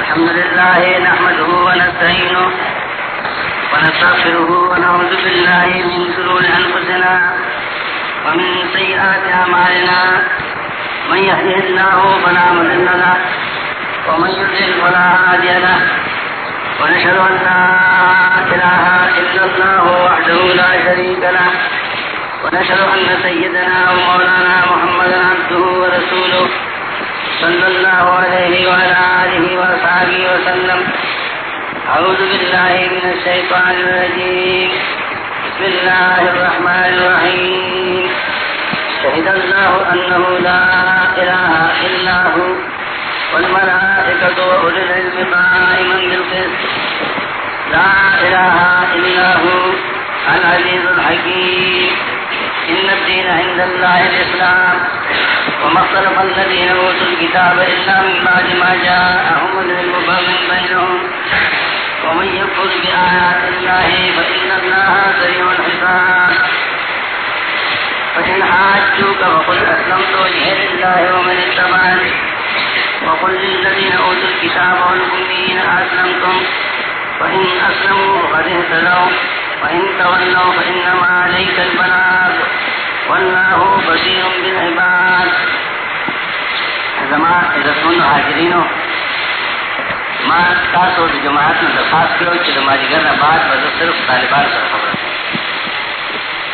الحمد لله نحمده ونستعينه ونستغفره ونعوذ بالله من شرور أنفسنا ومن سيئات أعمالنا. من يهده الله فلا مضل له ومن يضلل فلا هادي له. ونشهد أن لا إله إلا الله وحده لا شريك له. ونشهد أن سيدنا ومولانا محمدا عبده ورسوله. صلى الله عليه وعلى آله وصحبه وسلم. أعوذ بالله من الشيطان الرجيم. بسم الله الرحمن الرحيم. شهد الله أنه لا إله إلا هو والملائكة وأولي العلم قائما بالقسط. لا إله إلا هو العزيز الحكيم. إن الدين عند الله الإسلام. وما اختلف الذين أوتوا الكتاب إلا من بعد ما جاءهم العلم بغيا بينهم. ومن يكفر بآيات الله فإن الله سريع الحساب. فإن حاجوك فقل أسلمت وجهي لله ومن اتبعني. وقل للذين أوتوا الكتاب والأميين أسلمتم. فإن أسلموا فقد اهتدوا. وإن تولوا فإنما عليك البلاغ. والله بصير بالعباد. زمان عزت مند حاضرینو، ما تاسو د جماعت نه درخواست کړو چې د ماجګر نه بعد به صرف طالبان سره خبره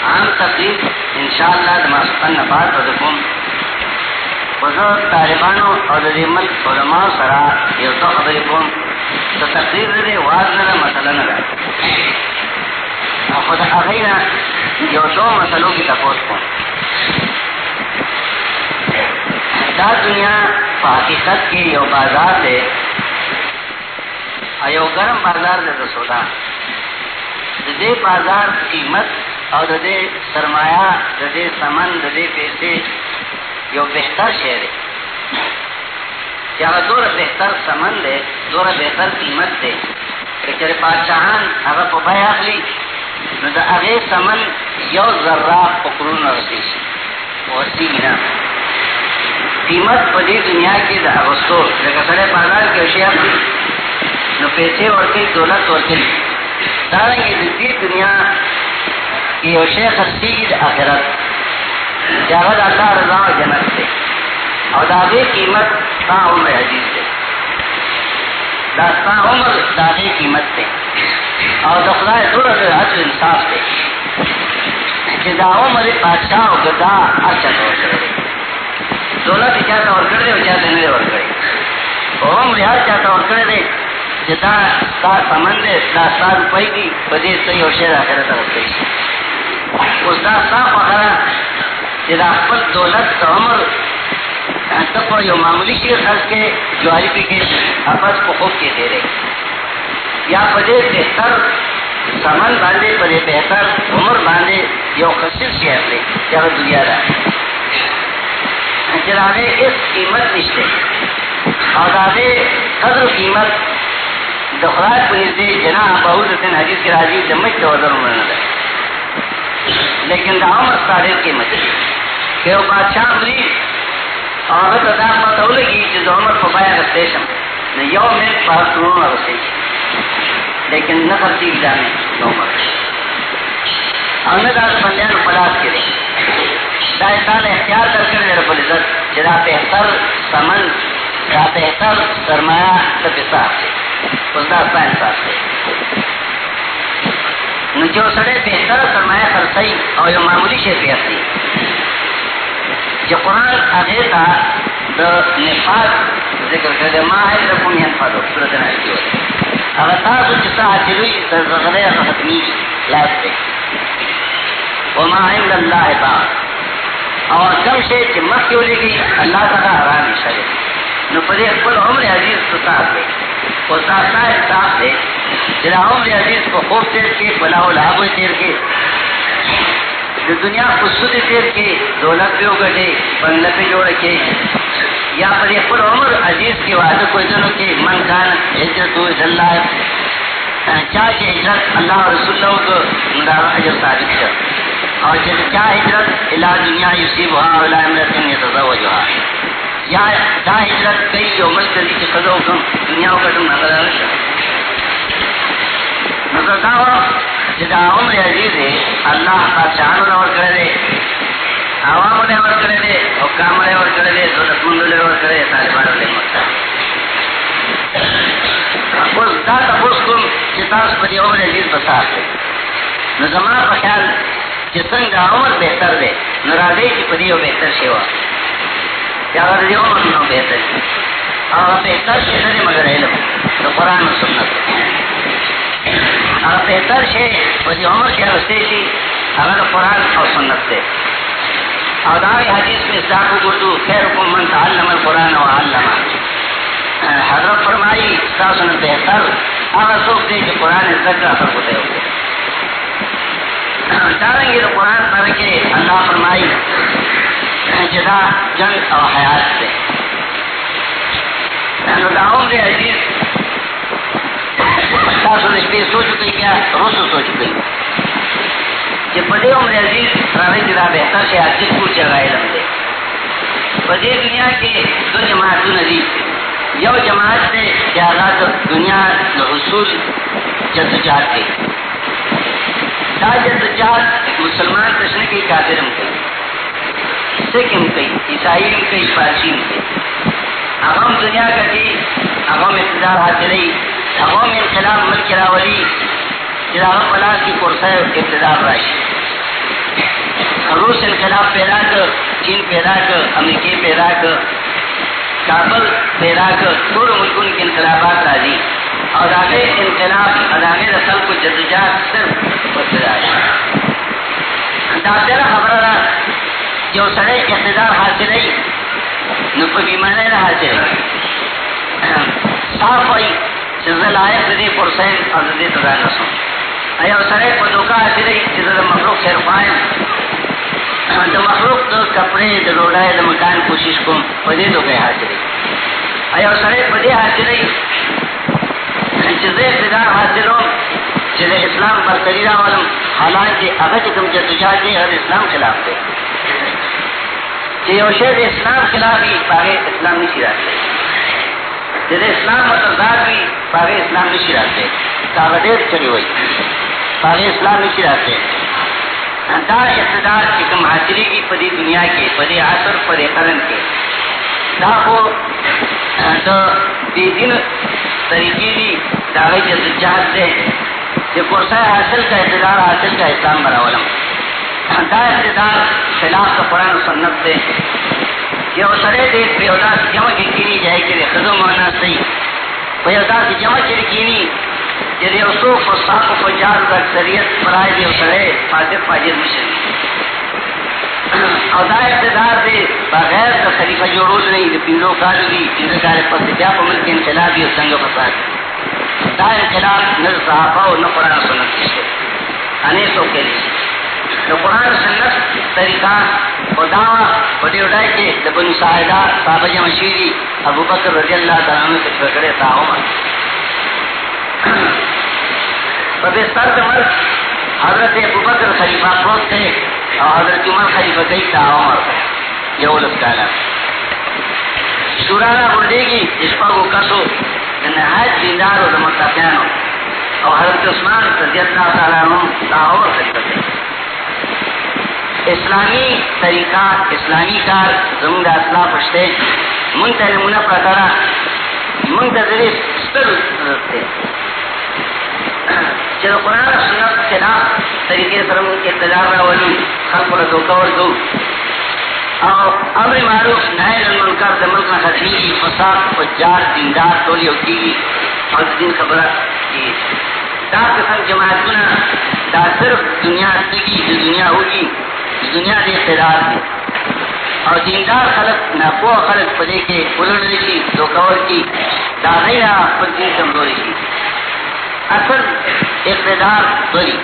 عام تقریب ان شاء الله د ماسپن نه بعد به کوم. وزه طالبانو او د دې ملک علما سره یو څه خبرې کوم. د تقریر دې واز نه مسله نه ده خو یو څو مسلو کې تپوس کوم دا دنیا په حقیقت کې یو بازار دی. یو ګرم بازار دی د سودا. د دې بازار قیمت او د دې سرمایه، د دې سمن، د دې پیسې یو بهتر شی دی. چې هغه دوره بهتر سمن دی دوره بهتر قیمت دی. که چېرې پاچاهان هغه په بیه اخلي نو د هغې سمن یو ذره په کورونه رسېږي ورسېږي قیمت په دې دنیا کې د اغوستو لکه سړی بازار کې یو شی نو پیسې ورکوي دولت ورکوي دارنګې د دې دنیا کې یو شی خرڅېږي د آخرت چې هغه د الله رضا او جنت دی او د هغې قیمت ستا عمر عزیز دی دا ستا عمر د هغې قیمت دی او د خدای دوره د انصاف دی. چې دا عمر بادشاه او ګدا هر چا ته ورکړی دی دولت چا ته ورکړی دی او چا ته نه دی ورکړی عمر هر چا ته ورکړی دی چې دا ستا سمن دی دا ستا روپۍ دي په دې ته یو شی د آخرت رسوي اوس دا ستا خوښه ده چې دا خپل دولت د عمر ته په یو معمولي شي خرڅ کې جواري پکې اپس په خوب کې تېرې یا په دې بهتر سمن باندې په دې عمر باندې یو خصیص شی اخلي چې دنیا ده چې هغه هیڅ قیمت نشته او دا هغه قدر قیمت د خدای په دې جناح په حضرت حدیث کې راځي د مجد او وزن لیکن دا عمر ستاره قیمت دی که بادشاہ مري هغه ته دا پته ولګي چې د عمر په بیه شم۔ نو یو منټ په هر کروڑونه لیکن نه خرڅېږي دا مې د عمر او نه دا د بندیانو په لاس کې دی دا یې تا له اختیار درکړی دی رب العزت چې دا بهتر سمن دا بهتر سرمایه ته پې څه اخلي اوس دا ستا انصاف دی نو چې سړی بهتره سرمایه خرڅوي او یو معمولي شی پې اخلي چې قرآن هغې ته د نفاق ذکر کړی دی ما عندکم ینفدو صورت نحل کې وایي هغه تاسو چې څه حاصلوي د وما عند الله باق او کم شی چې مخکې ولېږي الله څخه حرام شوی نو په دې خپل عمر عزیز ستاس دی او ساستا انصاف دی چې دا عمر عزیز په خوب تیر کې بلا او لهبو تیر کې د دنیا په تیر کې دولت په وګټي بنگله په جوړ کې یا په خپل عمر عزیز کې وعده کوي چې من کان هجرت الله چا چې هجرت الله رسول الله کو دا اجر ثابت شه او چې چا هجرت اله دنیا یصيبها ولا امرأة يتزوجها یا دا ہجرت کئی جو ملک دی چی خدو کم دنیا کا تم نظر آرشا نظر داوا چی دا عمر عزیز ہے، اللہ کا چانو نور کرے دے، عوام نے ور کرے دے، حکام نے ور کرے دے، دولت مند نے ور کرے طالبان نے مکتا اس دا تپوس کم چی تاس پر عمر عزیز بسار دے نظمان پر خیال چی سنگ دا عمر بہتر دے نرادے چی پدیو بہتر شیوا یا اگر دی عمر نو بہتر اور بہتر شے نرے مگر علم تو قرآن و سنت. اور بہتر شے پدی عمر کے رستے شی اگر قرآن اور سنت سے اور داوی حدیث میں ساکو گردو خیرکم من تعلم القرآن و علم فرمائی ساسن بہتر اگر سوک دے کہ قرآن ذکر اثر ہوتے ہوتے دارنگی تو قرآن پڑھ کے اللہ فرمائی جدا جنگ اور حیات سے داؤں کے عزیز پہ سوچ گئی کیا روز سوچ گئی کہ پدے عمر عزیز راوی جدا بہتر سے آج کو جگہ علم دے پدے دنیا کے دو جماعتوں ندی یو جماعت سے جاغات دنیا حصول جدوجہد کے دا جدوجہد مسلمان کشن کی کافرم کئی سکھ کئی عیسائی کئی پارسی کئی اغم دنیا کا جی، کی اغم اقتدار حاصل ہی اغم انقلاب ملک راولی جدا پلا کی کورسہ اقتدار راشی روس انقلاب پیدا کر، چین پیدا کر، امریکی پیدا کر کابل پیدا کر پورے ملکوں کے انقلابات راضی اور آگے انقلاب ادانے رسل کو جدوجہد صرف داخلہ خبر رہا جو سڑے اقتدار حاصل ہے نپ بیمانے نہ حاصل ہے۔ صاف ہوئی سزل آئے دے پرسین اور دے تدا نسو ایا سڑے کو دھوکا حاصل ہے جس مخلوق خیر پائیں ہاں، د مخلوق کپڑے د ډوډۍ د مکان کوشش کوم په دې دوه حاصلې ایا سره په دې حاصلې یعنی چې زه اقتدار حاصلوم چې اسلام پر کړی راولم حالانکه هغه چې کوم چې تجارت دی هغه اسلام خلاف دی چې یو اسلام خلاف وي هغه اسلام نشي راځي چې د اسلام متضاد وي هغه اسلام نشي راځي هغه ډېر چلی وي هغه اسلام نہیں نشي راځي دا اقتدار چې کوم حاصلې کی په دې دنیا کې په دې عصر په دې قرن کې دا خو د دې دین طریقې دي دا غي چې جهاد ده چې کورسه حاصل کا اقتدار، حاصل کا اسلام براولم۔ دا اقتدار خلاف کا قرآن و سنت سے یہ سڑے دے پیودا جمع کی کینی جائے کہ خزم مانا صحیح۔ پیودا کی جمع کی کینی جدی اصوف و و فجار کا اکثریت برائے دی اسرے فاجر فاجر مشن او دا اقتدار دے بغیر دا خلیفہ جوڑول نہیں دا پیلو کالو دی جنہ کارے پس بیا پا ملک انقلابی و سنگ فساد دا انقلاب نر صحافہ و نہ قرآن سنت کشتے انے سو کے لیے۔ دا قرآن سنت طریقہ خدا بڑے اڑائے کے دا بنو ساہدہ صحابہ جمشیری ابو بکر رضی اللہ تعالیٰ عنہ سے پکڑے تا عمر بستر عمر حضرت ابو بکر خلیفہ پروت تھے اور حضرت عمر خلیفہ کئی تھا عمر یہ اولس کالا شورانا بردے گی، اس پر وہ کسو نہایت دیندار اور متفیانو اور حضرت عثمان رضی اللہ تعالیٰ عنہ تا خلیفہ تھے اسلامی طریقہ، اسلامی کار زمین اصلاح پشتے منتہ نمونہ پرکارا منتظر ستر ضرورت چې قرآن سنت خلاف طریقې سره موږ اقتدار راولي خلکو له دوکه ورکو او امر معروف نهی عن المنکر د ملک نه ختمېږي فساد، فجار، دیندار ټول یو کېږي او د دین خبره کېږي دا قسم جماعتونه دا صرف دنیا تګي د دنیا وږي د دنیا د اقتدار دي او دیندار خلق ناپوه خلق په دې کې ولړل شي دوکه ورکي دا غیر خپل دین کمزوري شي اصل اقتدار بری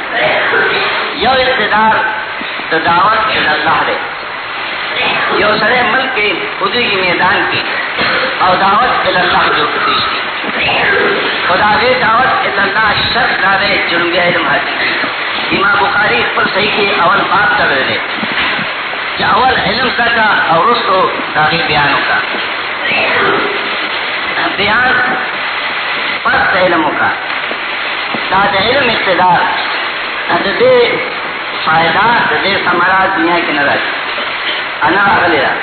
یو اقتدار تو دعوت اللہ دے. یو سڑے ملک کے، خودی کی میدان کی اور دعوت اللہ جو پیش کی خدا دے دعوت اللہ شرط دارے جنوبی علم حاصل امام بخاری پر صحیح کے اول بات کر رہے کہ اول علم کا تھا اور اس کو تاغی بیانوں کا. بیان پس علم کا. دا دا علم اقتدار دا دے فائدہ دا دے سمرا دنیا کی نرد انا اغلی را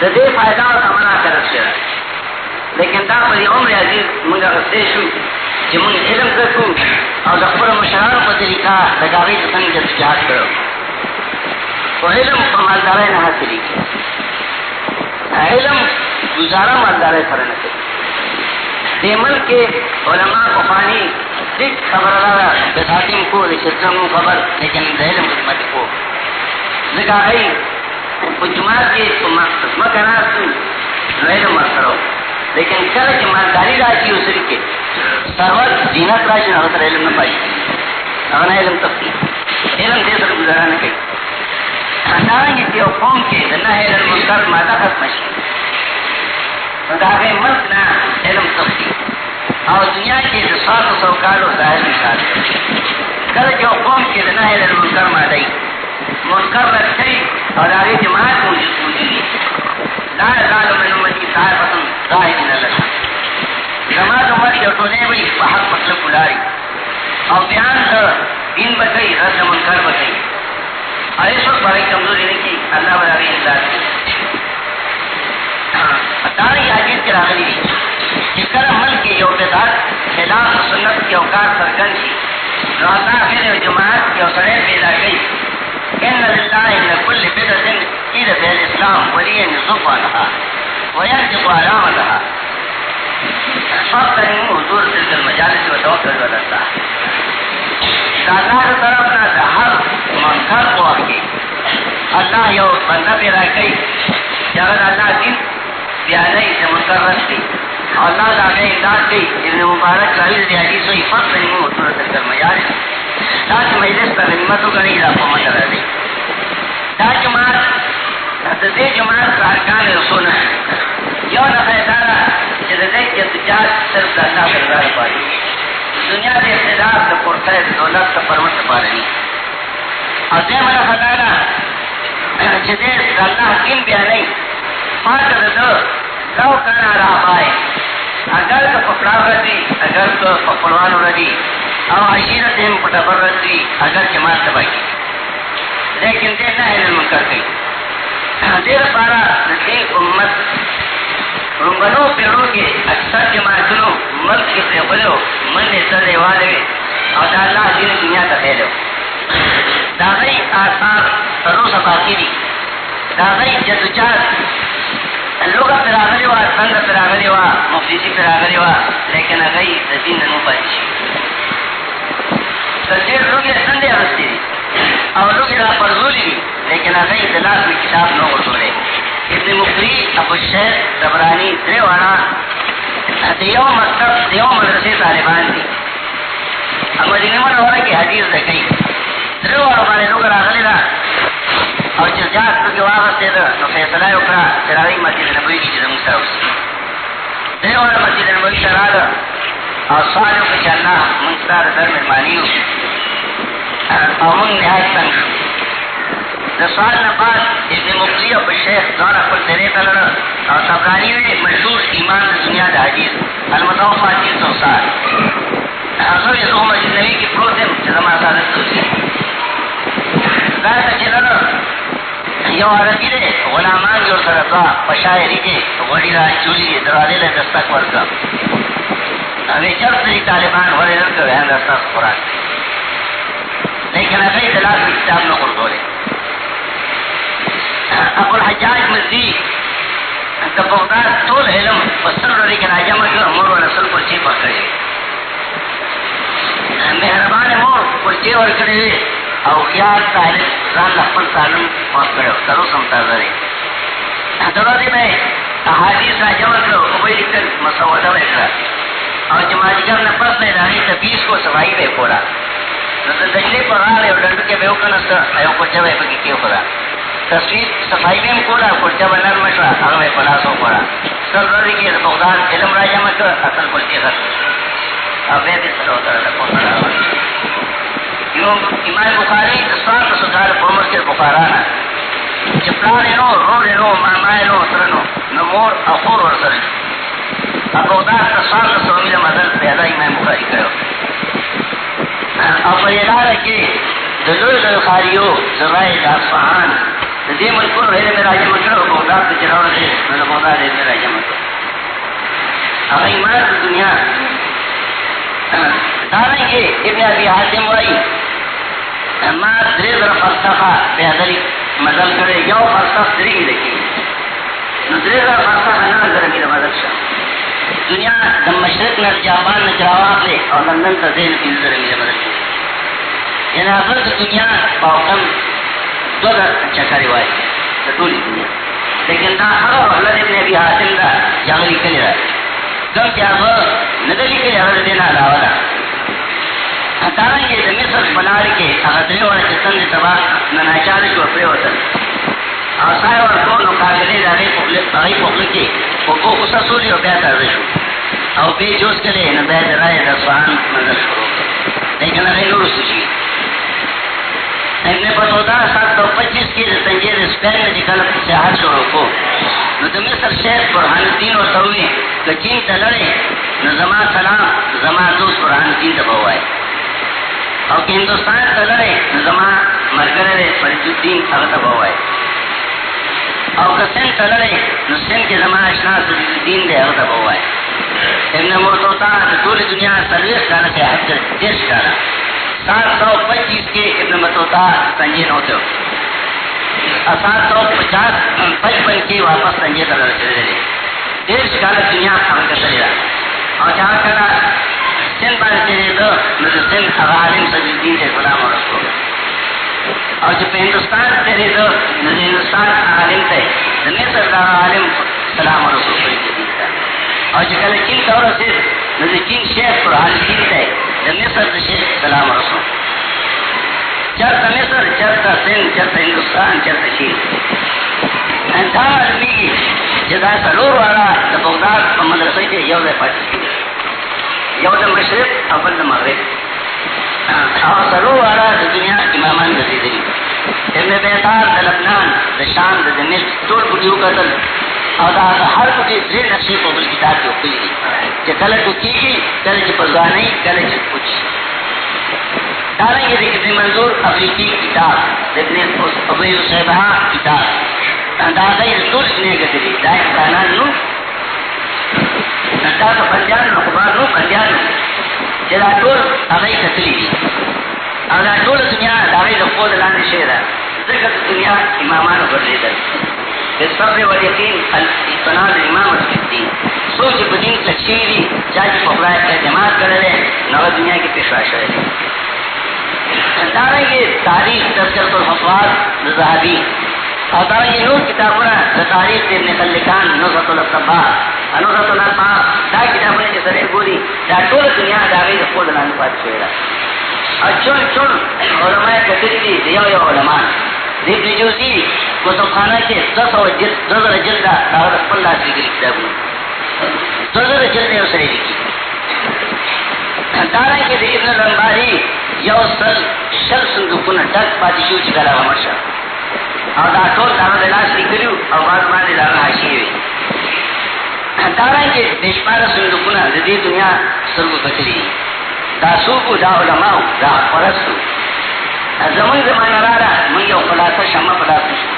دا دے فائدہ و سمرا کرد شرا لیکن دا پری عمر عزیز منگا غصے شو، چې مونږ علم زکو او د خپل مشرانو په طریقه د هغوی ته څنګه جدوجہد کړو. خو علم په مالدارۍ نه حاصلېږي. علم گزارا مالدارۍ سره نه کوي. دې ملک کې علما پخواني ټیک خبره ده د حاکم کو د شتمو خبر، لیکن د علم خدمت کو ځکه هغوی په جماعت کې په مکه ناستو نو لیکن کله چې مالداري راشي اوسري کې سرور زینت راشي هغه سره علم نه پای هغه علم تفصیل۔ علم دې سره گزارا نه کوي دارنګه چې یو قوم کې د نه علم منکر ماده ختم شي نو دا هغه ملک نه، علم تفصیل او دنیا کې د ساتو سو کالو ظاهر مثال کله چې یو قوم کې د نه علم منکر ماده منکر رکھئی اور آگے جماعت موجود موجود لا يزال من امتي صاحبة ظاهرين لك زمان امت یو ټولې وي په حق مطلب ولاري او بیان د دین بکئی رد منکر بکئی ایس وقت بڑی کمزوری نہیں کی اللہ بڑا بھی امداد داری حدیث کے راغلی دی کہ کل عمل کی یو بدعت خلاف سنت کے اوقات سرگن کی۔ نو اللہ پھر جماعت کے اوسرے پیدا گئی ان للہ ان کل بدعت قیل فی الاسلام ولی عنها وينطق علامتها فاغتنموا حضور تلك المجالس وتوكلوا على الله اللہ طرف نہ ہر منکر کو آگے اللہ یو بندہ پیدا کئی جگر اللہ دن پیادہ سے منکر رکھتی اللہ دا گئے امداد کی ابن مبارک راوی دی حدیث ہوئی فقط نہیں ہو تو رسل کر مجالس تاکہ مجلس کا غنیمتوں کا نہیں اضافہ رکھو مدر رہے۔ دا جماعت دے جماعت کا ارکان رسول یو نفع دارا جدے کے تجار صرف اللہ کا رضا پائی دنیا دے اختلاف دا پرتا ہے دولت دا پرمت پارے نہیں اور دے منا خدانا جدے اللہ دین بیا نہیں پاک دا دو لو کنا را پائے. اگر کا پکڑاو رسی، اگر کا پکڑوانو رسی. او عشیرت ہم پٹبر رسی، اگر جماعت تبائی لیکن دے نہ علم گئی دیر پارا دے امت رنگنو پیڑوں کے اکثر جماعتنو ملک کے پریبلو من نے سر والے اور اللہ دین دنیا کا پھیلو دا آثار سرو سفاقی دی. دا غی وا سنگ پر آگلی وا مفلیسی پر آگلی وا لیکن اگئی دا دین ننو پایشی سنجیر لوگی سندے رستی دی اور لوگی را پرزولی لیکن اگئی دلاس میں کتاب نو اٹھولے ابن مفری ابو الشیخ دبرانی درے وانا دیو مکتب دیو مدرسے طالبان دی اما مدینہ منورہ کی حدیث دکئی درے وانا بانے لوگ راغلی دا اور چې جات پکې واغستې ده نو فیصله یې وکړه چې راځئ مسجد نبوي کې زموږ سره اوسي والا مسجد نبوي ته راغله او سوال وکړه چې الله موږ ستا د در مېلماني یو او موږ نهایت تنګ شو د سوال نه بعد ابن مقلی او شیخ دواړه خپل ډېرې ته لاړه او طبراني وی مشهور ایمان د دنیا د حدیث المتوفا تین سو سال هغه یې زه مسجد نبوي کې پروت یم چې زما دوستي دا ته چې لاړه یو عربی دے غلامان جو سرطا پشایری کے غڑی را چولی دروازے لے دستک ورکا۔ ابھی چل سری طالبان غڑی رکھ رہے دستک خوراک لیکن ابھی دلاس کتاب نہ بولے ابو الحجاج مزدی د بغداد علم په سر لري کې راجمع کړ امر او رسول پر چی پکړي مور پر چی او خیال طالب ځان خپل تعلیم پاس کړو تر اوسه تازه دی. دروازه به احادیث راجمع کړو او به لیکل مسوده وکړه او چې ماجګر نه پس نه راځي ته 20 کو صفائی به کولا نو د دجلې په اړه یو ډنډ کې به وکنه یو کوچه به پکې کې وکړه تصویر صفائی بھی کولا کلچا بنر مشوا هغه په پلاس وکړه سر ورځي کې د بغداد علم راځه مکه اصل کلچې غر او به دې سره وکړه په امام بخاری د سوال په سوال په مسجد بخارا چې پلان نو رو نو ماما نو تر نو نو مور او اب اودا تصال سوامی دا مدد پیدا امام بخاری کرو۔ او پر ادارہ کے دلوی دلو خاریو زرائی دا اصفحان دے ملکون رہے میرا جمع کرو اودا دا چراو دے میرا اودا دے میرا جمع کرو۔ اگر ایمان دنیا، داریں گے، ابن ابی حاتم وائی ما درې زره فلسفه پیادلې مدل کړي یو فلسفه درې لکی نو درې زره فلسفه نه زره کې مدل شه دنیا د مشرق نه جاپان نه چراواخلې او لندن ته ځین کې زره کې مدل شه یعنی هغه د دنیا په کم دغه چکرې وای د ټولې دنیا. لیکن دا هغه الله دې نبی حاتم دا جاملی کړی دا کوم چې هغه نه دې کړی هغه دې نه علاوه ده دارنگی دا مصر بلار کے اغدری والا جسن دی تبا نناچار شو اپری وطن آسائی اور کون مقابلے دا غی پخلی کے وہ کو اسا سولی و بیعت ارزی شو۔ او بے جوز کلے نا بیعت رائے دا سوان منظر شروع۔ لیکن اغی نور سوچی ابن بطودا سات سو پچیس کی سنجیر اسپین میں جکل سیاحت شروع کو نو دا مصر شیخ برحان الدین و تووی کچین تا لڑے نو زمان سلام، زمان دوست برحان الدین تا او کہ ہندوستان ته لره زما مرګره فرید الدین هغه ته وای او که سن ته لره نو سن کې زما آشنا سید الدین دی، هغه ته ابن مرتوتا د ټول دنیا سرویس کاله سے حج دیش کاله. سات سو پچیس کے ابن مرتوتا سنجین ہوتے ہو سات سو پچاس، پچپن کے واپس سنجے ته چلے دیش کاله دنیا هغه چلے اور جہاں کلا سن باندې تیرې ده نو د سن هغه عالم سجد الدین دی، غلام رسول. او چې په هندوستان تیرې ده نو د هندوستان عالم دی. د مصر دا عالم سلام رسول او چې کله چین ته ورسېد، نو د چین شیخ قرآن دین دی. د مصر د شیخ سلام رسول. چرته مصر، چرته سن، چرته هندوستان، چرته چین. دا علمي چې دا څلور واړه د بغداد په مدرسې کې یو ځای پاتې یو د مشرق او بل د مغرب. او سلو والا د دنیا امامان رسیدلی ابن بیتار د لبنان، د شام، د دمشق ټول پټیو قتل او دا هر پټي درې نقشې په بل کتاب کې وکړي دي. چې کله ټکیږي کله چې پرځانې کله چې پوچ دارنګه د ابن منظور افریقی کتاب، د ابن ابي صاحبہ کتاب. دا غیر ټول نه کتلي دا انسانان نو دا د پنجاب نو خبر نو پنجاب چې دا ټول هغه کتلی دي. او دا ټول دنیا دا غي د خپل لاندې شي دا ځکه دنیا امامانو ګرځیدل بالصبر واليقين الاستناد الامام الدين سوچ په دین تکشیری چې په خدای کې اعتماد کړل نو دنیا کې پیښه شوه دارنګه تاریخ تذکرۃ الحفاظ ذهبی. اور دارنګه نور کتابونه د تاریخ ابن خلکان نظرۃ الاصباح انوزت الاسماء دا کتابونه چې سره ګوري دا ټول دنیا دا غي خپل لاندې پات شوی دا۔ اچون چون علماء کتلی دي دیو یو علماء۔ دی ابن جوزی کتابخانه کې 200 جلد 200 جلد دا خپل لاس کې کتابونه 200 جلد یې سره لیکي دارنګه د ابن لنباری یو سل، شل صندوقونه ډک پاتې شو چې کله ومرشه او دا ټول دا د لاس لیکلو او باز باندې دا حاشیه وي. دارنګه د شپاره صندوقونه د دې دنیا سترګو کتلي دا سوقو دا علماء دا پرستو زمون زمانه را را من یو خلاصه شمه خلاصه شو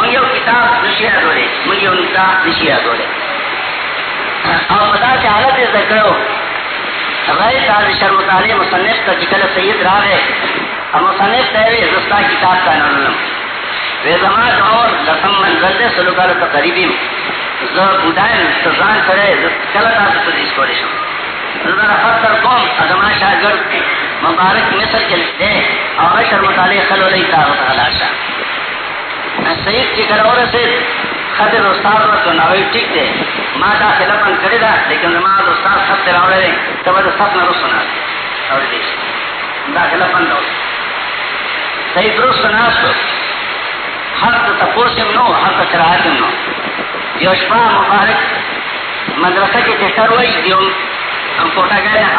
من یو کتاب نشي اډوله من یو نتا نشي اډوله او پدا چې حالت ذکرو غیر تاز شر مطالعه مصنف ته چې کله سید راغی او مصنف ته وی زستا کتاب کا نړم وی زما اور لسم منزل دے سلو کالو تا قریبیم زه بودایم تزان سره کله تاسو ته دې کولی شم زه فصل کوم مبارک مصر کې دې او عشر مطالعه خلو لې تا غلاشه سید چې کله ورسید خطر استاد ورته نوې ټیک دی ما دا خلافن کړی دا، لیکن ما د استاد خط راوړل ته به صف نه رسونه اور دې دا خلافن دا صحیح درست ناستو حق تپوسم نو حق قراعتم نو یو شپا مبارک مدرسه کې چې سر وایي یو کوټه غاړه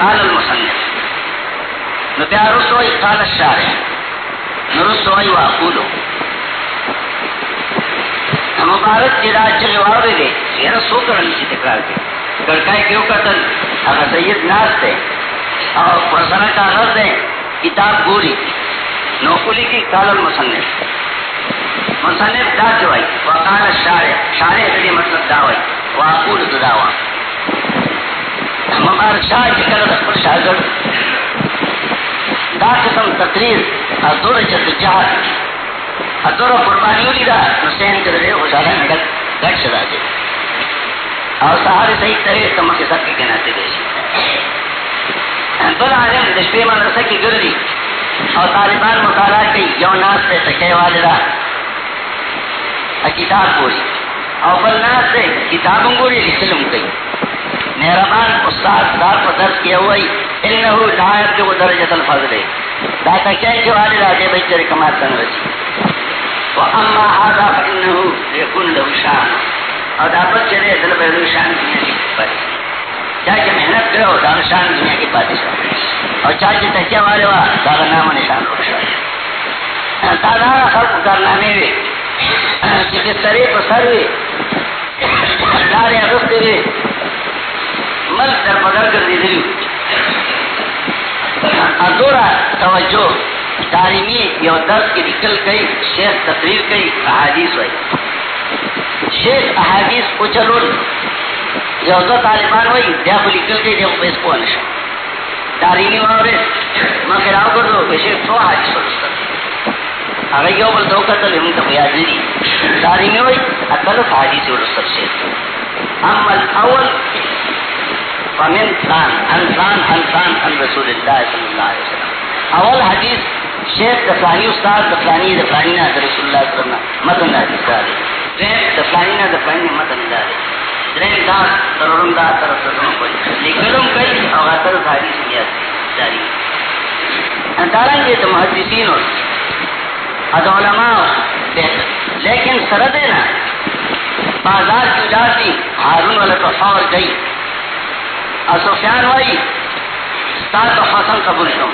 قال المصنف۔ نو بیا رسوي قال الشارع نو رسوي واقولو۔ مبارک چې دا چې واوري دي یره سو کړل چې تکرار کوي ګړکای کیو کتل هغه سید ناس ته او پرسنه کاغذ ده کتاب گوری نوکلی کی کالل مصنف۔ مصنف دا چوائی وقال شارع شارع دلی مطلب داوائی واقول داوا مبارک شاہ جکر رسول شاگر دا قسم تقریر ازور چت جہاد۔ ازور قربانی لی دا حسین کے دے خوشحالہ میں گٹ گٹ شدا دے۔ اور سہارے صحیح طرح تمہ کے سب کے کہناتے دے بل عالم دشپے مدرسہ کی گردی اور طالبان مطالعہ کی یو ناس سے تکے والدہ کتاب پوری اور بل ناس سے کتابوں گوری لکھلم کئی مہربان استاد دار کو درس کیا ہوئی انہو لائب جو درجت الفضل. داتا کیا کہ والد آجے بھئی تیرے کمات تن رسی واما هذا فانه يكون له شان. اور دعوت چلے دل بہلو شان دنیا کی پاتی چاہے محنت کرو دار شان دنیا کی پاتی اور چاہے تکیا والے وا دار نام نشان روشا دادا خلق کارنامے وے کہ کس طرح پر سر وے دارے اگست وے ملک در بدر کر دی دلیو ادورا توجہ، تعلیمی یو درس کی نکل گئی، شیخ تقریر گئی، احادیث ہوئی۔ شیخ احادیث اچلول یو دو طالبان ہوئی دیا کو نکل گئی دیا کو پیس کو انشا تعلیمی وارے میں خیراو کر دو کہ شیخ سو حادیث ورستر اگر یو بل دو قتل ہم تک یاد نہیں تعلیمی ہوئی اتلس حادیث ورستر شیخ اما الاول، فمن سان انسان انسان ان رسول اللہ صلی اللہ علیہ وسلم. اول حدیث، شیخ دفلانی استاد دفلانی دفلانی نا رسول اللہ صلی اللہ علیہ وسلم متن حدیث دارے درین دفلانی نا دفلانی متن دارے درین دا ترورم دا طرف ترورم کوئی لکلم کئی اور غطر حدیث نیاز داری انتاران یہ تو محدثین ہو اد علماء بہتر۔ لیکن سرد ہے نا، بازار کی جاتی ہارون والا تو فور گئی۔ اور سفیان ہوئی سات حسن قبول شم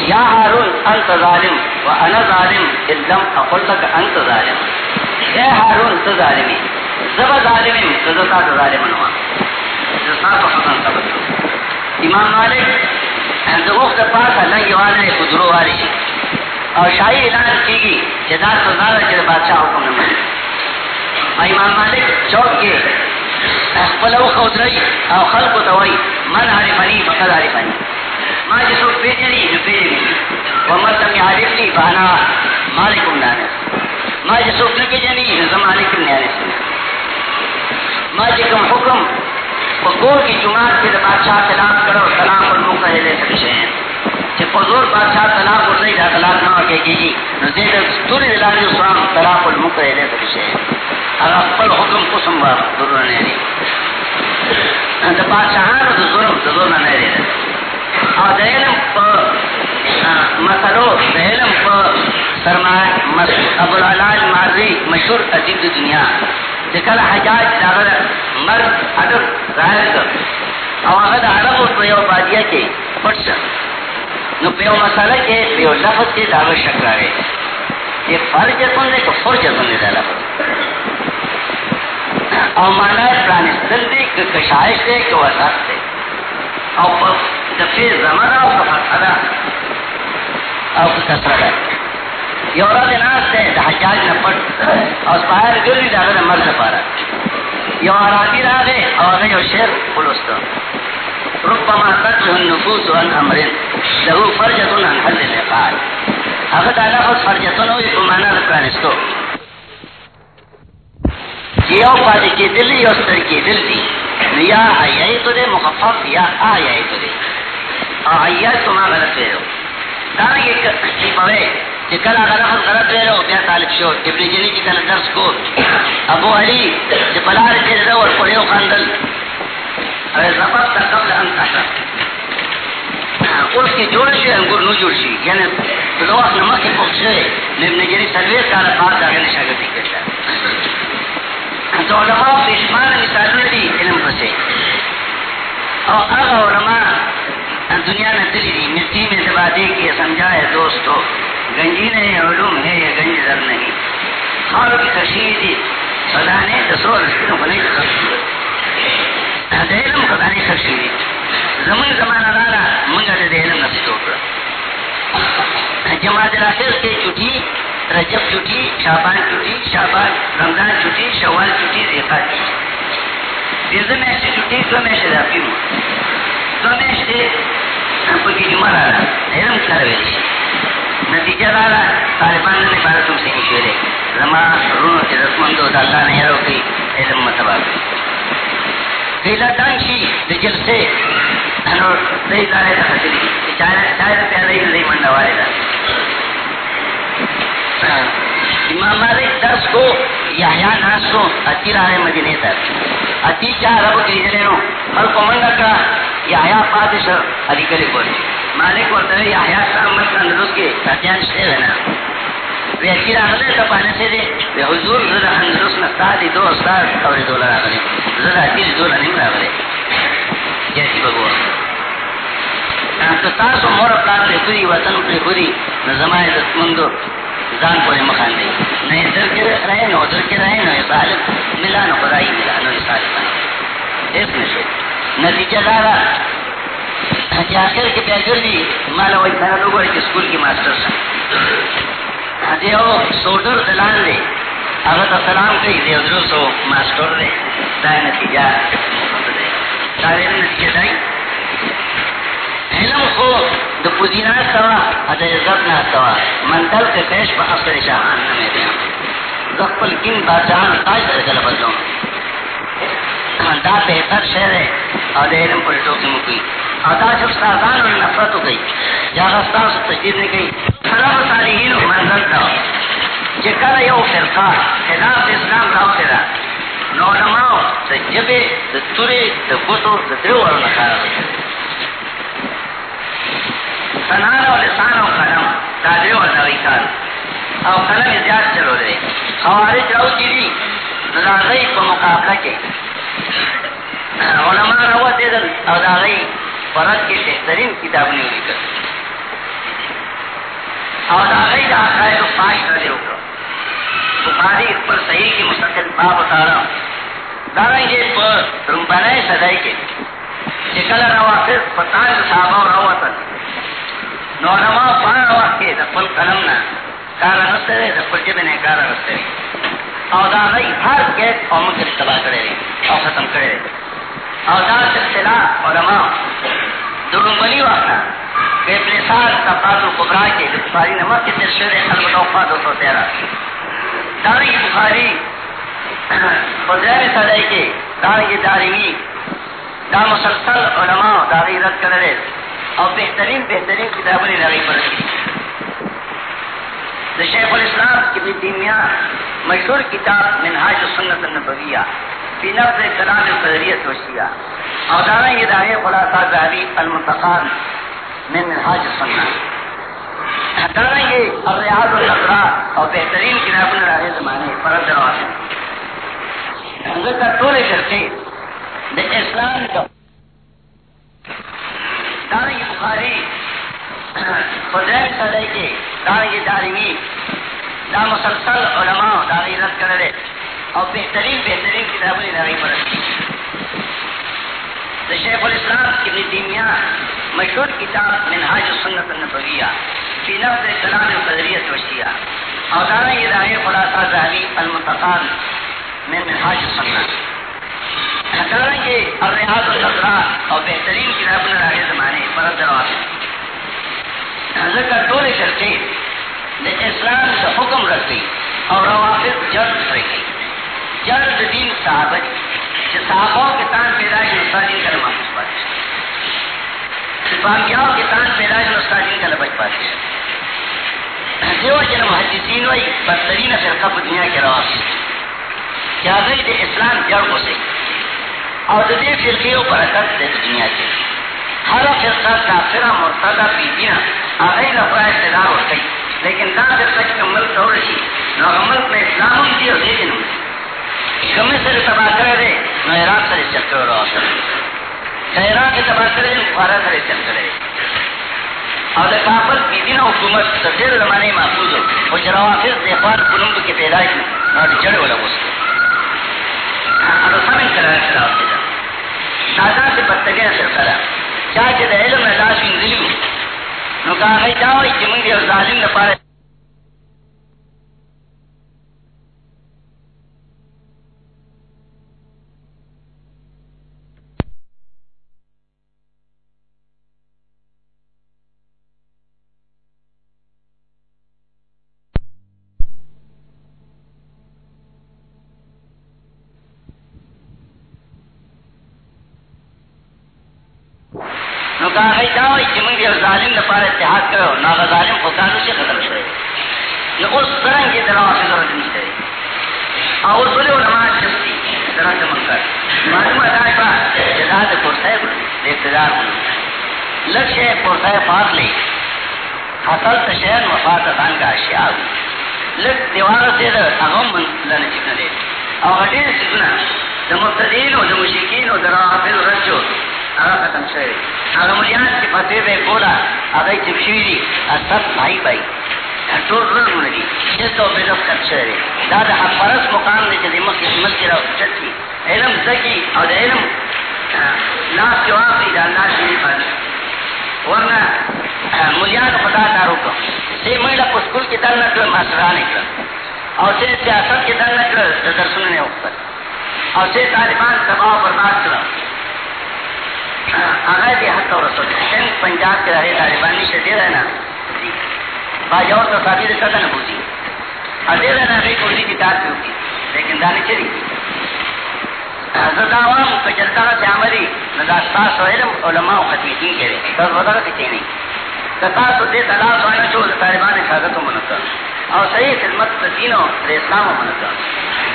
یا ہارون، انت ظالم و انا ظالم ادم اقول لك انت ظالم۔ اے ہارون، تو ظالمی۔ زب ظالمی رضا تو ظالم نوا سات حسن قبول شم امام مالک دوست پاس اللہ والے خدرو والے شی اور شاہی اعلان کی گی جداد تو زیادہ چلے بادشاہ حکم نہ مانی امام مالک چوک کے خپلو خودري او خلق توي من عرفني فقد عرفني ما جسو پیجنی نو پیجنی ومن لم يعرفني فانا مالك بن ما جسو پیجنی نو زم مالک بن حکم وقور کی جماعت کے بادشاہ خلاف کرو سلام الملک ہے سکشین چې پزور بادشاہ طلاق ورځي دا طلاق نه کېږي نو دې د ستوري دلاري اسلام طلاق الملک ہے سکشین هغه خپل حکم قسم با ضرور نه دی د بادشاہانو د ظلم د ظلم نه دی او د علم په ہاں، مسلو د علم په سرمایه ابو العلاج مازی مشهور ادیب د دنیا۔ چې کله حجاج داغه مرد ادب ظاهر کړ او هغه د عربو په یو بادیه کې پټ نو په یو مسله کې، په یو لفظ کې داغه شک راغی. یہ فرج سن کہ فرج سن دا لفظ؟ او مانا پرانستل دی که کشایش دی، که وسط دی. او پا دفی زمن او که فتح دا او که کسر دا یو را دی ناس دی دا حجاج نپٹ او سپاہر گرلی دا دا مرد پارا۔ یو عرابی را دی او اغا یو شیر خلوستا ربما تتلو النفوس عن امرن له فرجتون عن حل العقال اغا دا لفظ فرجتون ہوئی پمانا دا پرانستو یو پاتې کې دل یو ستر کې دل دی۔ یا ایای تو دے مخفف یا آیای تو دے۔ او تو ما غلط ویلو دا یې کلی پوي چې کله غلط غلط ویلو بیا طالب شو ابن جنی چې کله درس کو۔ ابو علی چې بلار کې دا ور کړو خندل او زفت قبل ان تحرم اوس کې جوړ شي انګور نو جوړ شي یعنی په لوخ نه مخکې پوښتنه ابن جنی سرویس کاله پات دا نه شاګردي کړل تو علماء پیشمان مثالونه دي علم پسې او هغه علماء دنیا میں دلی دی مٹی میں دبا دے کے سمجھائے دوستو۔ گنجی نہیں، علوم ہے، یہ گنج در نہیں۔ خاورو کی خشیوی دی خدانے دسرو رسکینو خنی خشیوی دا علم خدانے دارا، منگا دا علم نسی توکر جماعت الاخر کے چھٹی رجب چھٹی شابان چھٹی شابان رمضان چھٹی شوال چھٹی ریخا زیقات چھٹی پینزه میاشتې چھٹی دو میاشتې دا پیو دو میاشتې پکې جمعه راغله علم سره ویل شي نتیجه راغله طالبان نه عبارت هم صحیح شوی زما رونو چې عزتمندو د الله نه هېر وکړي علم مه تباه کړي کله دان شي د جلسې نو دې ځای ته ختلي چا چا پیاده یې دې منډه وایي امام مالک درس کو یحیاء ناس کو اتی رہے مدینے تک۔ اتی چاہ رب کی جنینو ہر کو من لکا یحیاء پادش علی کلی بولی مالک اور در یحیاء صاحب ملک اندرس کے ساتیان شتے ہونا وی اتی راغلے تا پانے سے دے وی حضور زد اندرس نستا دی دو استاد اور دولا راغلے زد اتی دولا نہیں راغلے جیسی بگو تو تاسو مور پلان پر خودی وطن پر خودی نظمائے دستمندو زان پورے مخان دے نہ ادھر کے رہے نہ ادھر کے رہے نہ سالب ملا نہ خدائی ملا نہ سالب اس میں سے نتیجہ دارا کہ آخر کے پیغل بھی مالا وہی طرح لوگوں کے اسکول کی ماسٹر سن دے ہو سوڈر دلان دے اگر تو سلام کئی دے ادھر سو ماسٹر دے دائیں نتیجہ دائیں نتیجہ دائیں علم خو د پودینا سوا د عزت نه سوا منتل کے پیش په اصل شاهان نه مې بیا خپل کین بادشاہان تاج سره کله بدلو دا بهتر شعر ہے۔ او د علم پر ټوکی مو کوي او دا چې استادان ول نفرت کوي یا استاد تجدید نه کوي سلام صالحین منزل دا چې کله یو فرقه خلاف اسلام راوړه نو علماء د جبه د توري د بوتو د درو ورنه کار کوي سنان و لسان و قلم دادری و نویکان او قلم زیاد چلو دے خوارج رو چیدی نراغی پا مقابلہ کے۔ علماء رو دیدن او داغی فرد کے بہترین کتاب نہیں ہوئی کر او داغی دا عقائد و پاش ردے ہوکر بخاری اس پر صحیح کی مستقل باب اتارا دارنگے پر رمبانای صدائی کے چکل روافظ پتان صحابہ و رواتن نو علماء پانا وقت کے دفل قلم نا کارا رستے دے دفل جب نے کارا رستے او دا غی ہر گیت او مکر تباہ کرے دے او ختم کرے۔ دے او دا سلسلہ علماء درون ولی وقتا کہ ابن سال تفاد القبرا کے بخاری نمک کے تر شعر دو سو تیرہ۔ داری بخاری فضیل صدائی کے داری دارمی دا مسلسل علماء داری رد کرے اور بہترین بہترین کتابوں نے لڑائی پر رکھی۔ شیخ الاسلام ابن تیمیہ مشہور کتاب منہاج سنت النبویہ۔ فی نفس کلام القدریت وشیہ اور دارا یہ دائے خلاصہ ذہبی المنتقال من منہاج سنت دارا یہ الریاض الاقراء اور بہترین کتابوں نے زمانے فرد دروازے ذکر طول کرتے اسلام کا. دارنگی بخاری. فضیل صدی کے دارنگی دارمی. دا مسلسل علماء داغی رد کرده اور بہترین بہترین کتابوں نے داغی پر رکھی شیخ الاسلام ابن تیمیہ مشہور کتاب منہاج السنت النبویہ فی نفس کلام القدریت وشیہ اور دارا یہ دائے خلاصہ ذہبی المتقال من منہاج السنت دارنگے اور ریاض الاسرار اور بہترین کتاب نے آگے زمانے فرد دروازے ذکر دولے کرتے نے اسلام کا حکم رکھی اور روافظ جلد رکھی جلد دین صحابت جی، کہ صحابوں کے تان پیدائش مستاجین کا محفوظ پاتے باقیاؤں کے تان پیدائش مستاجین کا لبج پاتے دیو جن محدثین وئی بدترین فرقہ دنیا کے روافظ کیا گئی اسلام جڑ کو سے اور دے فرقے برکت دے دنیا کے۔ ہر فرقہ کافرہ، مرتدہ بیدینا آگئی لفرہ اقتدار ہوتا ہی لیکن دا فرقہ کی ملک دور شی نو ملک میں اسلام ہم دی اور دیکھن ہوئی کمی سر تباہ کرے دے نو عراق سر چکر رہا سر عراق کی تباہ کرے دے مفارہ سر چکر رہے۔ اور دا کافر بیدینا حکومت تفیر زمانے محفوظ ہو، وہ جروافر دیخوان کنمب کے پیدائش میں اور جڑ والا اس کو اور سمجھ کر رہا ہے۔ دادا سے بتگے اثر کرا چاچے دا علم اللہ سن نو کہا ہے داوئی چمنگی اور ظالم نہ پارے جاؤ کہ ظالم نے پارے اتحاد کرو نہ ظالم کو سے ختم شوئے نہ اس طرح کی دلاؤ سے ضرورت نہیں ہے اور بڑے علماء شخصی طرح سے من کر معلوم ہے پا جزاد پرسے اقتدار ہوں لکش ہے پرسے پاس لے۔ حاصل تشہر مفاد ازان کا اشیاء لک دیوار سے اغم من لنے چکنے دے۔ اور حدیث سکنا دا مبتدین و دا مشکین و دا راحفل رجو هغه ختم شوی هغه مليان چې فتوی به کولا هغه چې شوی اصل بھائی بھائی۔ ټول دي چې دا د حفرس مقام دی چې علم زکی او د علم دا الله مليان خدا دارو کو مېړه په سکول کې کړ کړ او سیاست کې درسونه نه وکړ او طالبان برباد کړ هغه دې حق او رسول۔ هند پنجاب کې راځي طالبان نشه دی رانا باجو ته ساتي دې څنګه نه بوزي ا دې رانا به کولی دي تاسو کې لیکن دا نه چي زدا وام په چرتا ته عملي نه دا تاسو علم، علماء ختمي دي کېږي تاسو ودا کې نه دا تاسو دې تلا سوال چې طالبان شاګرد مونږ او صحیح خدمت دینو د اسلام مونږ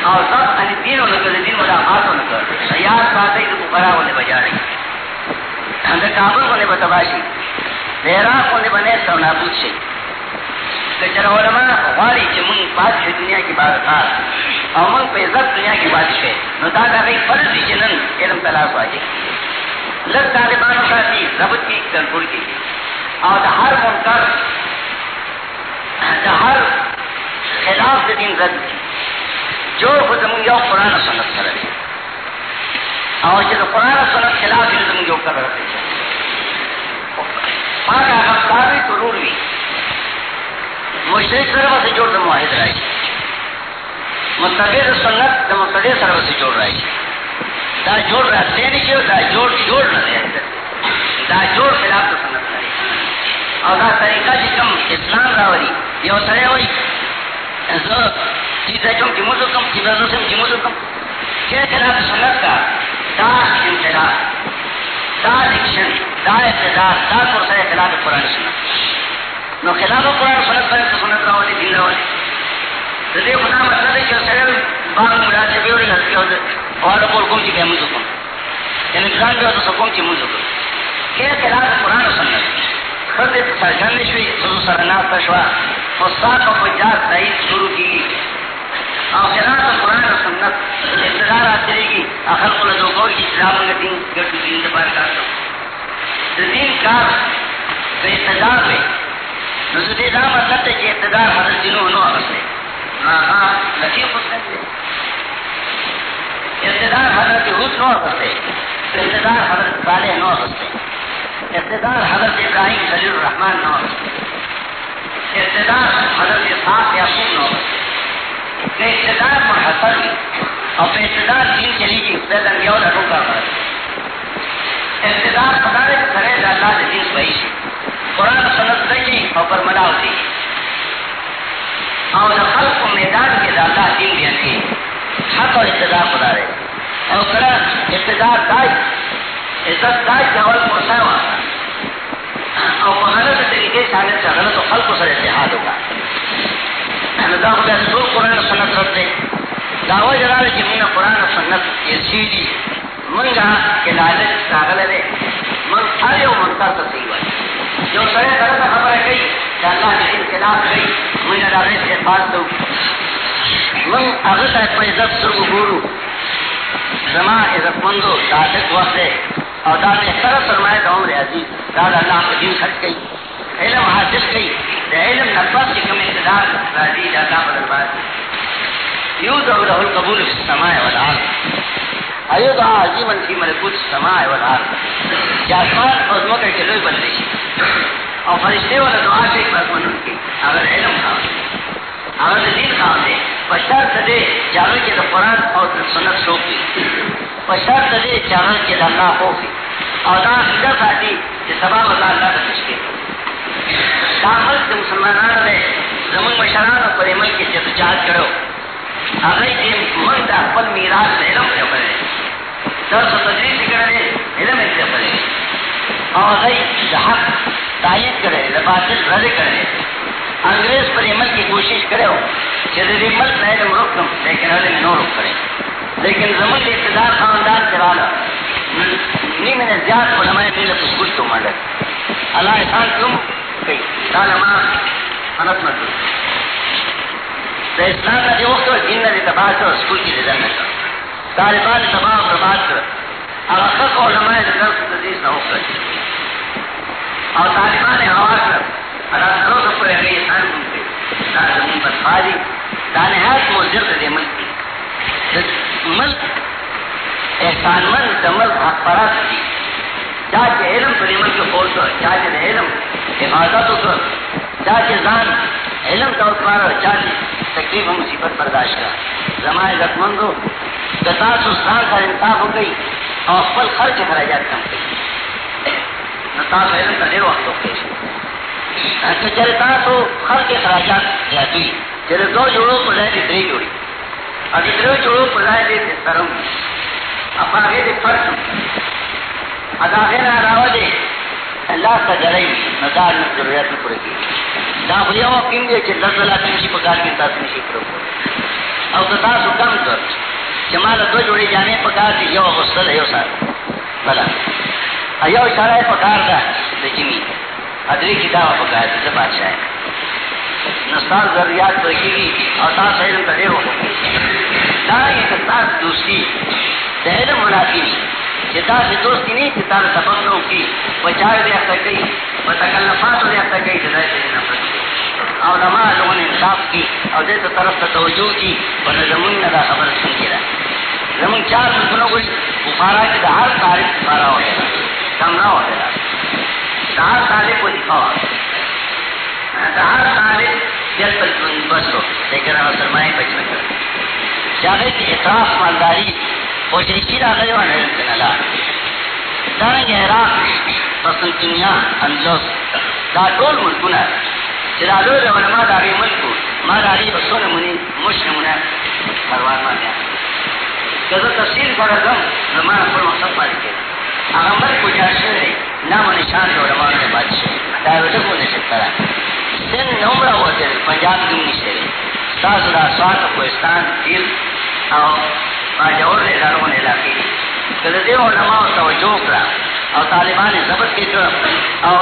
او ځکه ان دینو له دین ولا خاصو نه کړ یاد ساتي د بخارا ولې بجاړي دا کابل کو نے بتباشی عراق کو بنے سو نابود کچر علماء غاری من دنیا کی بادشاہ اور من پہ عزت دنیا کی نو دا دا غی فرض دی جنن علم لگ کا دی کی کی۔ اور دا ہر منکر، دا ہر خلاف دین رد کی۔ جو خود من یو قرآن سنت کرے اور جب قرآن سنت خلاف ہی زمین جو کر رہے تھے۔ پاک افکاری ضرور بھی مشرق سرو سے جوڑ دم واحد رہی مستقل سنت دا مستقل سرو سے جوڑ رہی دا جوڑ رہا سین کیوں دا جوڑ جوڑ نہ رہے دا جوڑ خلاف تو سنت رہی اور دا طریقہ جی کم اسلام راوری یہ سرے ہوئی زو چیزیں کم، کی مزو کم چیزیں کی مزو کم۔ کیا خلاف سنت کا دا انفراد دا دکشن دا اقتدار دا خلاف قرآن سنت۔ نو خلاف قرآن سنت سنت راولی، دین راولی۔ خدا مطلب ہے کہ ہو اور کو کہ یعنی انسان کہ خلاف قرآن سنت خود سرجن شوی تشوا و شروع کی۔ اور خلاف قرآن و سنت انتظار آتے گی، آخر کو لدو کو اسلام کا دین گٹو دین دبار کرتا دین کار تو اقتدار میں نزدی دا مطلب ہے کہ اقتدار حضرت دینوں نو آغستے ہاں لطیف حسن اقتدار حضرت حس نو آغستے اقتدار حضرت صالح نو آغستے اقتدار حضرت ابراہیم خلیل الرحمن نو آغستے اقتدار حضرت صاحب یعقوب نو آغستے کہ اقتدار منحصر اور پہ اقتدار دین چلی گی زید انبیاء اور روکا پر اقتدار پتا رہے کرے اللہ سے دین صحیح سے قرآن سنت رہی اور پر ملا ہوتی اور خلق کو میدان کے اللہ دین بھی انگی حق اور اقتدار خدا رہے۔ اور کرا اقتدار دائی، عزت دائی کہ اور مرسا ہوا۔ اور مہارت طریقے سے آنے سے غلط و خلق کو سر اتحاد ہوگا۔ دا خو بیا ټول قرآن او سنت رد دی. دا وجه دا چې موږ قرآن او سنت یې سیدي موږ کې لالچ راغلی دی. موږ هر یو منکر ته صحیح وایي یو سړی غلطه خبره کوي چې الله د دین خلاف کوي موږ د هغې استغفار کوو موږ هغه ته په عزت سترګو ګورو زما عزتمندو دا ډېر وخت دی. او دا بهتره سرمایه د عمر عزیز دا د الله په دین خرچ کوي علم حاصل کئی دا علم نفس کی کم اقتدار راضی جی، جاتا بدل بات یو له القبول في السماء والارض ایو دا عظیما فی ملکوت السماء والارض چې اسمان او ځمکه کې لوی بل شي او فرشتے ولا دعا سے پاس منن کی اگر علم کا اگر دین کا دے بشار دے جاوے کے قرآن اور سنت شوق کی بشار دے جاوے کے اللہ خوف اور دا حقیقت آتی کہ سبب اللہ اللہ کا تشکیل مسلمانان پر عمل کی جدوجہد کرو۔ اگر یہ من دا میراث علم ته پرې درس تدریس علم ته پرې او حق باطل رد پر عمل کی کوشش ملک لیکن هغه نه لیکن اقتدار خاندان چراله نیمه نه زیات علماء دې له سکول ته مړل الله احسان کوم کوي دا ما انت مته د اسلام دین تباہ نه طالبان تباہ او برباد کړ هغه علماء د درس نه وکړ او طالبان یې هوا کړ ادا سره د هغه انسان کوي دا زمون په دا نه هات د ملک د ملک احسان من د ملک حق پرست دي علم پر علم حفاظت وکړ چا چې ځان علم کا اتوار چا چې تکلیف و مصیبت برداشت کا زمائے زخمند ہو گتا سستان کا انصاف ہو گئی اور پل خرچ خراجات کم گئی نتاس علم کا دیر وقت ہو گئی چلتا تو خرچ خراجات زیادہ ہوئی چلے دو جوڑوں کو لائے دے جوڑی اور درو جوڑوں کو لائے دے سرم اب آگے دے فرق اداغے نہ راو دے اللہ کا جڑائی نظار میں ضروریات میں پورے کی دا خو یو کیم دی چې لږ لا تیم شي په کار کې تاسو نشي پرو او که تاسو کم کړ چې مال دو جوړې جامې په کار دي یو غسل یو سات بلا ایو اشاره په کار ده، د جمی ادري کې دا په کار دي د بادشاہ نستان ضروریات ورکیږي او تاسو یې ته ډېر وکړي دا یې که تاسو دوستي، د علم منافي چې تاسو دوستي نه چې تاسو سبق نو کی بچاو دې اخته کوي متکلفات دې اخته کوي چې دای څه نه پټي او علماء لون انصاف کی او دې ته طرف ته توجه کی په زمون نه خبر څنګه را زمون چار څنګه کوي بخارا کې د هر تاریخ بارا وایي کم نه وایي دا هر تاریخ کوي دا هر تاریخ جل پر بسو لیکن ہم هغه سرمایه بچنه کړ چاغه کې اطراف مالداری او چې چې راغلی و نه کنه دارنګ عراق قسطنطنیه اندلس، دا ټول ملکونه، چې دا لوی علماء دا غي ملکو ما دا غي وسونه مونږ مشمونه پروان ما ده کله تفصیل سره کوم زما خپل مقصد پاتې کړي هغه ملک جاشه دی نام نشان د علماء نه بادشاہ دا وته کو نه ستاره سن نومره وته پنجاب کې نشته تاسو دا سوات کوهستان دل او باجور نے اداروں نے علاقے کله دې علماء توجه کړه او طالبان ضبط کې کړ او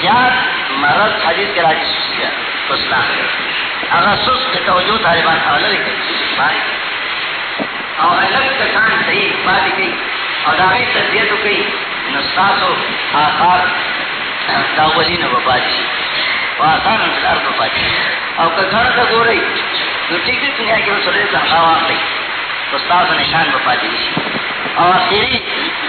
زیات مرض حدیث کے راجی کې راځي اسلام هغه سوس کې توجه طالبان حواله کوي او الګ کسان صحیح پاتې کوي او دا غي تربیت کوي نو تاسو آثار دا ولین وباتي واثار الارض وباتي او که څنګه ګورئ، نو ټیک دنیا کې وسره ځان واخلي استاد نشان په پاتې شي او اخیری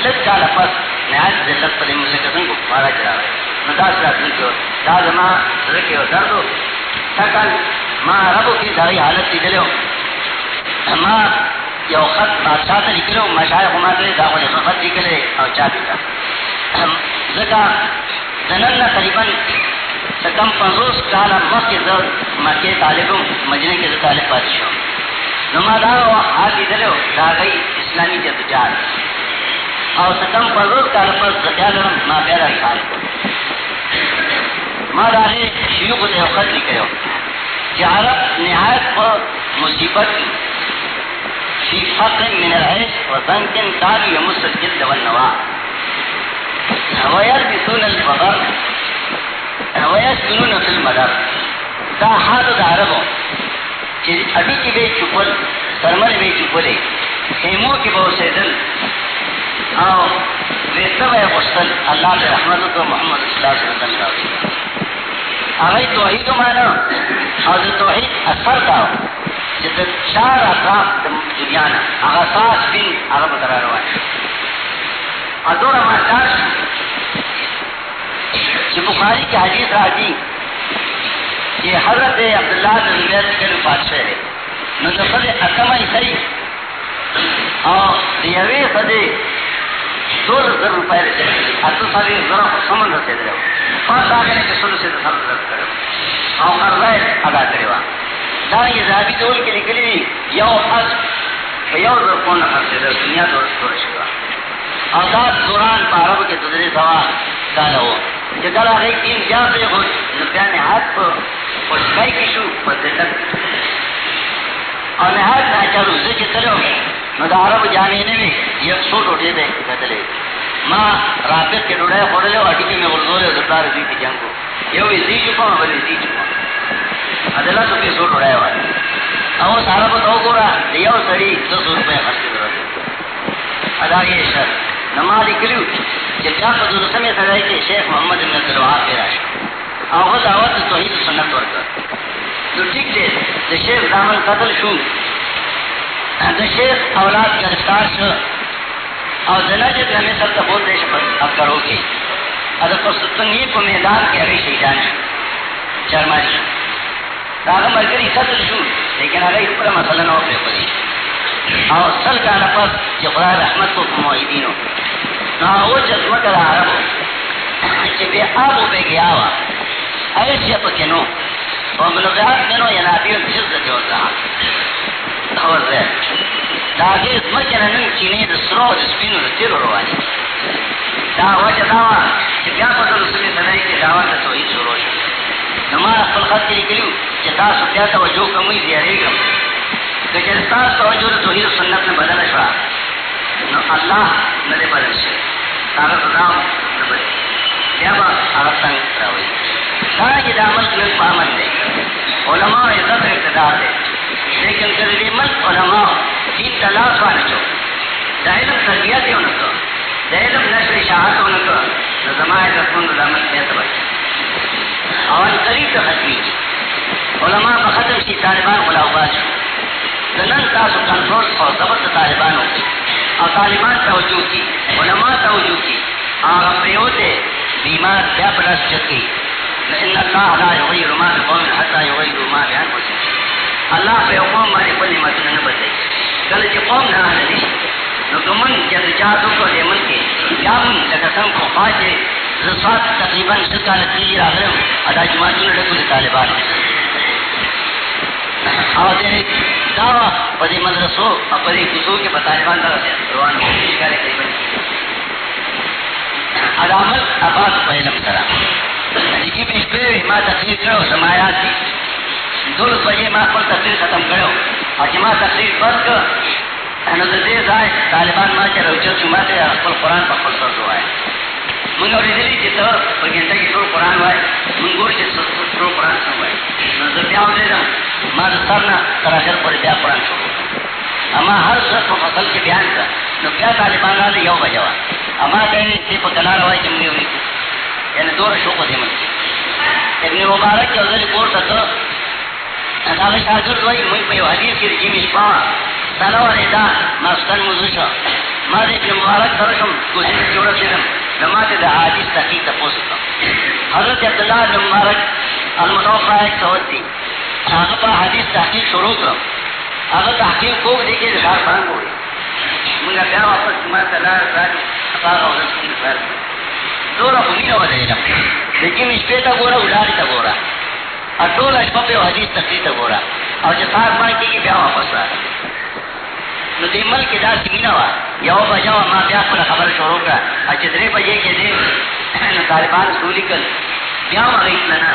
لږ کال پس نهایت ذلت په مملکتونو کو پارا چراوي نو دا ساتل کېو دا زما رکه او دردو تکل ما ربو کې دغه حالت دي دلو ما یو خط بادشاہ ته لیکلو مشایخ ما ته دا ولې خط لیکلې او چا دي زکا دنن تقریباً کم پنځوس کاله مخکې زه مکې طالبم مدینه کې زه طالب پاتې شوم نو ما دا حال لیدلو دا غي اسلامي جدوجہد او ستم پرور کال پر خیال ما بیا حال ما دا غي شيوخ ته خط لیکلو چې عرب نهایت په مصیبت في فقر من العیش و زنکن العيش وضنك كانوا يمس الجلد والنواة ويلبسون البغر ويسكنون في المدر. دا حال دا عربو. چې اډو کې به چوپل سرمن به چوپلې خیمو کې به اوسېدل او وېسته به غوښتل الله دې رحمت وکړي محمد صلی الله علیه وسلم راوړي هغه توحید معنا او د توحید اثر دا چار اطراف دنیا نا۔ اگر ساس بین اگر بکرا روان اور دو رمضان بخاری کی حدیث راجی کہ حضرت عبداللہ بن زبیر کے بادشاہ ہے۔ نو تو خد اتما ہی صحیح اور دیوی خد دو زر روپے رسے اتو سالی ذرا سمن رسے دے پانچ آگے نے کہ سلو سے سر رس کرو اور قرضائے ادا کرے وہاں۔ دا یہ زہبی دول کے لکلی دی یو حس یو زر کون خرچے دے دنیا دور دور شکوا اور دا دوران پارب کے تدری سوا کالا ہو کہ کل آگئی تین جا پہ خود نبیان ہاتھ پر خوشکائی کی بدلت اور نہایت ناچارو ذکر کرو نو دا عرب جانے نے بھی سو ٹوٹے دے بدلے ماں رابط کے ڈوڑے پڑ لے اور ٹکی میں اردو لے دتا رضی کی جنگ کو یہ بھی زی چکا ہوں بلی زی چکا۔ ادلا تو بھی سو ٹوڑے والا او سارا بتاؤ کو رہا سڑی دو سو روپے خرچ کرو ادا یہ شرط نماز کلیو کہ کیا قدر سمے سرائی کے شیخ محمد بن عبدالوہاب کے راش اور دعوت توحید سنت ورکر تو ٹھیک دے تو شیخ دامن قتل شو تو شیخ اولاد گرفتار شو. اور زناجہ پہ ہمیں سب تبول دے شکر اب کرو گے اگر قسطنی کو میدان کے اگئی شیطان شو چرماری شو. داغا مرکری قتل شو لیکن اگر اوپر مسئلہ نو پہ پڑی اور سل کا نفس جو خدا رحمت کو معیدینو وہ چشمہ کرا عرب ہو کہ بے آب بے گیا وا ایسے پکنو اور منو یا نابیو جز دے ہوتا اور دے نن چینے سرو دے سپینو تیرو روانی دا وجہ داوا کہ بیا پتہ رسولی صدای کے دعوا تے توحید شروع شو نما خپل خط کې لیکلو چې تاسو بیا توجه کوئ زیریږم کہ چې تاسو توجه توحید سنت نه بدل شو نو الله نه بدل شي هغه سزا نه بدل بیا به هغه څنګه راوي دا چې د عمل کول په عمل علماء عزت اقتدار دی لیکن کله دې مل علماء دې تلاش باندې چو. دا علم تربیت یې ونکړه دا علم نشر اشاعت ونکړه نو زمای د څنګه د عمل ته تبع او ان قریب ته ختمي علماء په ختم شي طالبان غلاوباز شو نن تاسو کنټرول او ضبط طالبانو. اور طالبان توجہ کی. علماء توجہ کی. اور پریوتے بیمار کیا پرس چکی. اللہ لا یغیر ما بقوم حتى ما پہ قوم باندې په نعمت نه بدلی کله چې قوم نه حللی نو کومن چې جاتو کو لیمن کې یا من لکه څنګه خو پاجه رسات تقریباً څه نتیجه راغلم ادا جماعتونو ډکو طالبان او دې دعوا په دې مدرسو او په دې کوڅو کې په طالبان سره روان دي ښکارې کوي علامت اباس په سره دې په ما تقریر ما تقریر ختم کړو او چې تقریر بس کړ نو ځای طالبان ما چې خپل په خپل سر اورېدلې چې ته په کې ټول ګور چې ټول څه بیا ما د سر نه تر اخر پورې بیا اما هر څه په فصل کې بیان کړه نو بیا طالبان یو اما چې په کلار چې موږ یعنی دور شو په دې ملک ابن مبارک یو ځل پورته ته هغه شاګرد وایي موږ په یو حدیث کې چې مشپا سلام علیکم مستن مزوشا ما دې ابن مبارک سره کوم کوشش جوړه کړم نماز د حدیث تحقیق تاسو حضرت عبداللہ بن مبارک المتوفا ایک سوت تھی۔ هغه په حدیث تحقیق شروع کړ هغه تحقیق کوو دي کې ځار باندې وړي موږ بیا واپس ما ته لار راځي هغه ورځ کې سر دوره په مینا ولې نه دګې مې شپې ته ګوره، ولاړې ته ګوره. ا ټول شپه په حدیث او چې سار باندې کې بیا واپس راځي نو دې ملک دا سیمینا وا یو بجاو ما بیا خپل خبر شروع کړه. چې درې بجې کې دې طالبان سولې کړ بیا ما غیت لنا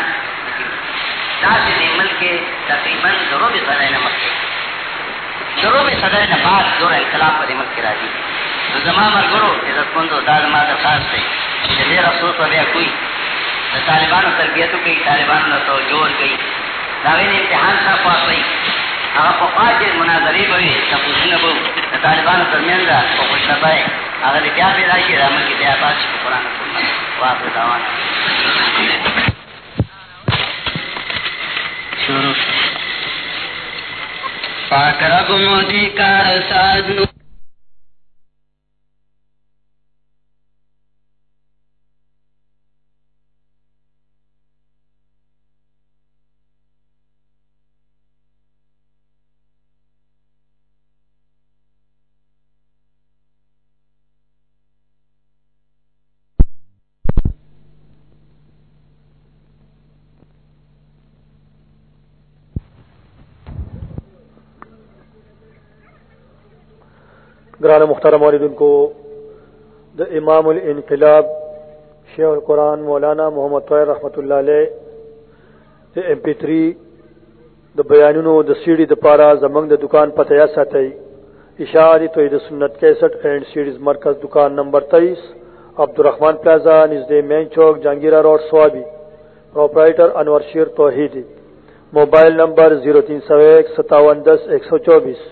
داسې دې ملک تقریباً ضرور سره نه مکه ضرور سره نه، بعد دور انقلاب په دې ملک راځي. زما مرګرو عزت مندو دا ما درخواست دی. چې دې رسول په بیا کوئی د طالبانو تربیته کوي طالبانو نو تو جوړ کوي دا ویني امتحان صاحب واپي هغه په پاتې مناظرې به تاسو نه وو. د طالبانو ترمنځ په خوشبای هغه بیا پیدا شي رحمت بیا پاتې قرآن سنت. واپس روان شروع. پاک رب موتی کا ساز گران محترم علیدن کو دا امام الانقلاب شیخ القرآن مولانا محمد طویر رحمت اللہ علیہ دا ایم پی تھری دا بیانونو دا سیڈی دا پارا زمنگ دا دکان پتہ ساتی اشاعتی توحید سنت کیسٹ اینڈ سیڈیز مرکز دکان نمبر تیئیس عبدالرحمان پلازا نژد مین چوک Jahangira road Swabi proprietor Anwar Sher Tauhidi mobile number zero تین سو ایک ستاون دس ایک سو چوبیس